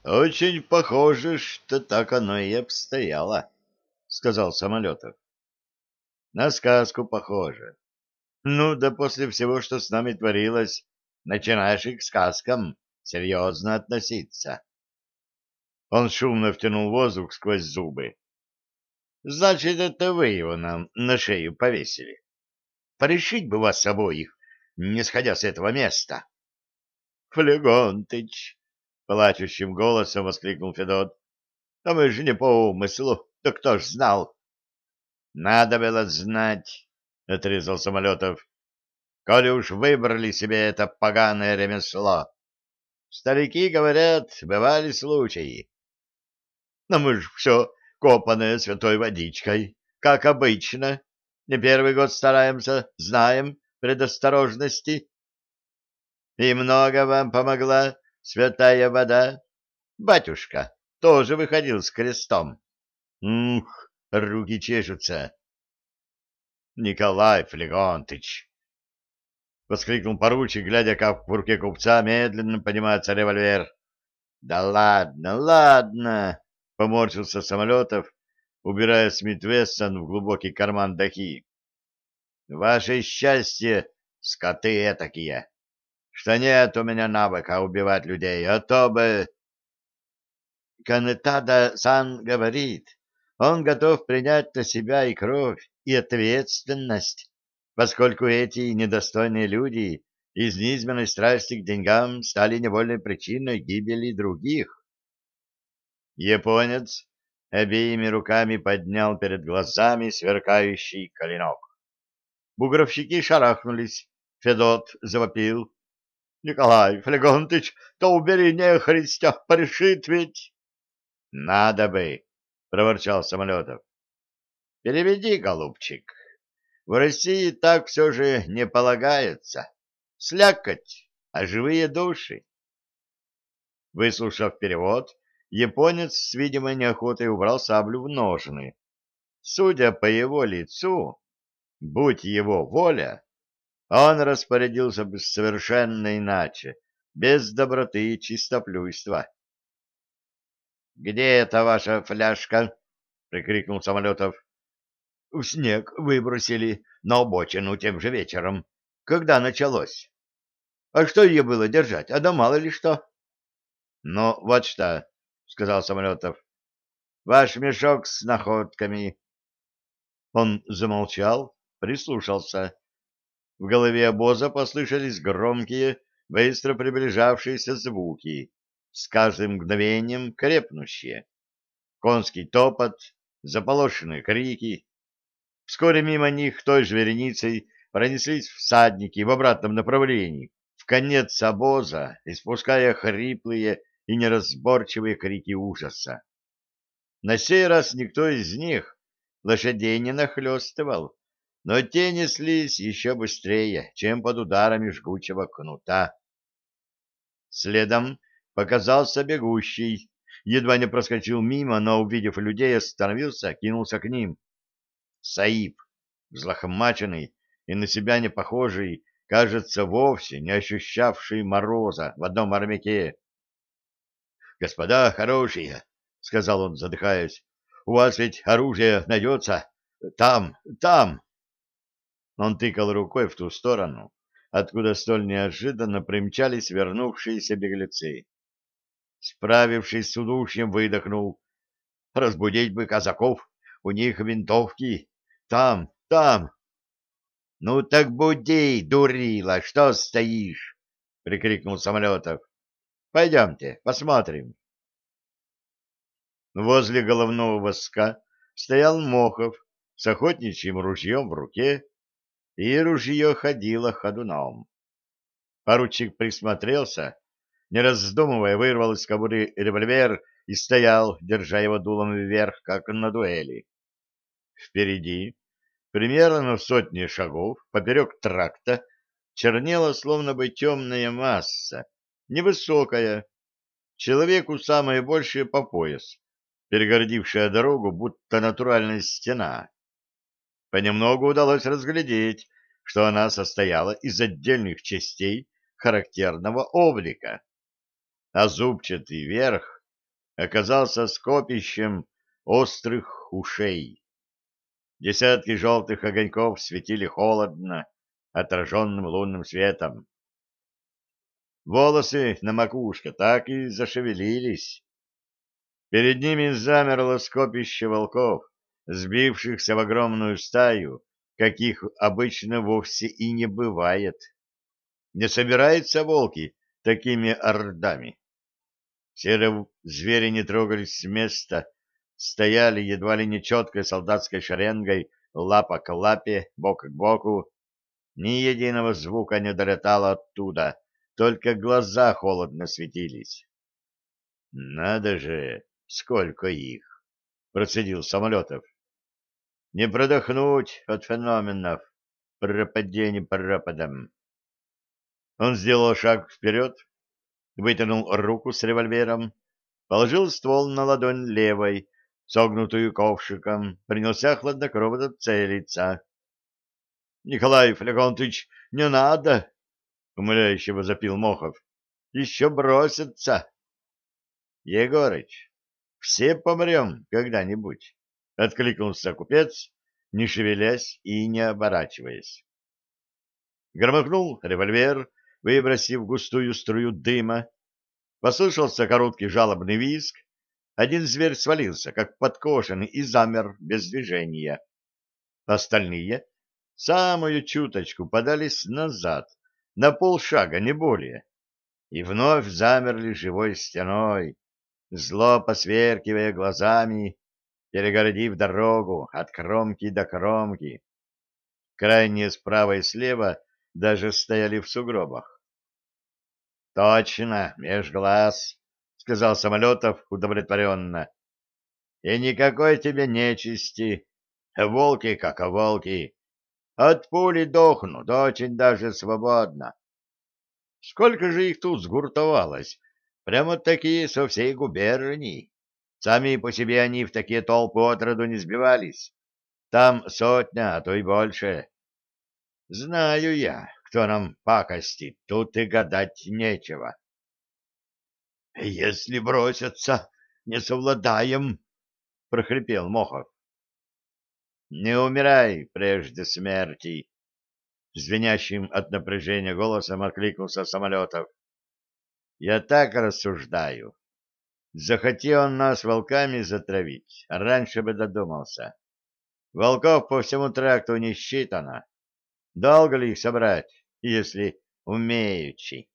— Очень похоже, что так оно и обстояло, — сказал Самолетов. — На сказку похоже. Ну, да после всего, что с нами творилось, начинаешь и к сказкам серьезно относиться. Он шумно втянул воздух сквозь зубы. — Значит, это вы его нам на шею повесили. Порешить бы вас обоих, не сходя с этого места. — Флегонтыч! — плачущим голосом воскликнул Федот. — А мы же не по умыслу, да кто ж знал? — Надо было знать, — отрезал Самолетов. — Коли уж выбрали себе это поганое ремесло. Старики говорят, бывали случаи. Но мы ж все копанное святой водичкой, как обычно. Не первый год стараемся, знаем предосторожности. И много вам помогла святая вода. Батюшка тоже выходил с крестом. Ух, руки чешутся. Николай Флегонтыч! — воскликнул поручик, глядя, как в руке купца медленно поднимается револьвер. — Да ладно, ладно! — поморщился Самолетов, убирая Смит Вессон в глубокий карман дахи. Ваше счастье, скоты этакие, что нет у меня навыка убивать людей, а то бы... Канетада Сан говорит, он готов принять на себя и кровь, и ответственность, поскольку эти недостойные люди из низменной страсти к деньгам стали невольной причиной гибели других. Японец обеими руками поднял перед глазами сверкающий клинок. Бугровщики шарахнулись. Федот завопил. — Николай Флегонтыч, то убери нехристя, порешит ведь. — Надо бы, — проворчал Самолетов. — Переведи, голубчик. В России так все же не полагается. Слякоть, а живые души. Выслушав перевод, японец с видимой неохотой убрал саблю в ножны. Судя по его лицу, будь его воля, он распорядился бы совершенно иначе, без доброты и чистоплюйства. — Где эта ваша фляжка? — прикрикнул Самолетов. — В снег выбросили на обочину тем же вечером. Когда началось? — А что ее было держать? А да мало ли что. — Ну, вот что, — сказал Самолетов. — Ваш мешок с находками. Он замолчал, прислушался. В голове обоза послышались громкие, быстро приближавшиеся звуки, с каждым мгновением крепнущие. Конский топот, заполошенные крики. Вскоре мимо них той же вереницей пронеслись всадники в обратном направлении, в конец обоза, испуская хриплые и неразборчивые крики ужаса. На сей раз никто из них лошадей не нахлестывал, но те неслись еще быстрее, чем под ударами жгучего кнута. Следом показался бегущий, едва не проскочил мимо, но, увидев людей, остановился, кинулся к ним. Саиб, взлохмаченный и на себя не похожий, кажется, вовсе не ощущавший мороза в одном армяке. — Господа хорошие, — сказал он, задыхаясь, — у вас ведь оружие найдется? Там, там! Он тыкал рукой в ту сторону, откуда столь неожиданно примчались вернувшиеся беглецы. Справившись с удушьем, выдохнул. «Разбудить бы казаков! У них винтовки! Там, там!» «Ну так буди, дурила! Что стоишь?» — прикрикнул Самолетов. «Пойдемте, посмотрим». Возле головного воска стоял Мохов с охотничьим ружьем в руке и ружье ходило ходуном. Поручик присмотрелся, не раздумывая, вырвал из кобуры револьвер и стоял, держа его дулом вверх, как на дуэли. Впереди, примерно в сотне шагов, поперек тракта, чернела словно бы темная масса, невысокая, человеку самое большее по пояс, перегородившая дорогу, будто натуральная стена. Понемногу удалось разглядеть, что она состояла из отдельных частей характерного облика. А зубчатый верх оказался скопищем острых ушей. Десятки желтых огоньков светили холодно, отраженным лунным светом. Волосы на макушке так и зашевелились. Перед ними замерло скопище волков, сбившихся в огромную стаю, каких обычно вовсе и не бывает. Не собираются волки такими ордами. Серые звери не трогались с места, стояли едва ли не четкой солдатской шеренгой, лапа к лапе, бок к боку. Ни единого звука не долетало оттуда, только глаза холодно светились. — Надо же, сколько их! — процедил Самолетов. — Не продохнуть от феноменов, пропадение пропадом. Он сделал шаг вперед, вытянул руку с револьвером, положил ствол на ладонь левой, согнутую ковшиком, принялся хладнокровно целиться. — Николай Флегонтыч, не надо! — умоляюще возопил Мохов. — Еще бросятся. — Егорыч, все помрем когда-нибудь, — откликнулся купец, не шевелясь и не оборачиваясь. Громыхнул револьвер, выбросив густую струю дыма. Послышался короткий жалобный визг. Один зверь свалился, как подкошенный, и замер без движения. Остальные самую чуточку подались назад, на полшага, не более, и вновь замерли живой стеной, зло посверкивая глазами, перегородив дорогу от кромки до кромки. Крайние справа и слева даже стояли в сугробах. — Точно, меж глаз, — сказал Самолетов удовлетворенно. — И никакой тебе нечисти, волки как волки. От пули дохнут очень даже свободно. Сколько же их тут сгуртовалось? Прямо такие со всей губернии. Сами по себе они в такие толпы отроду не сбивались. Там сотня, а то и больше. Знаю я, кто нам пакостит, тут и гадать нечего. — Если бросятся, не совладаем, — прохрипел Мохов. — Не умирай прежде смерти, — звенящим от напряжения голосом откликнулся самолетов. — Я так рассуждаю. Захоти он нас волками затравить, раньше бы додумался. Волков по всему тракту не считано. Долго ли их собрать, если умеючи?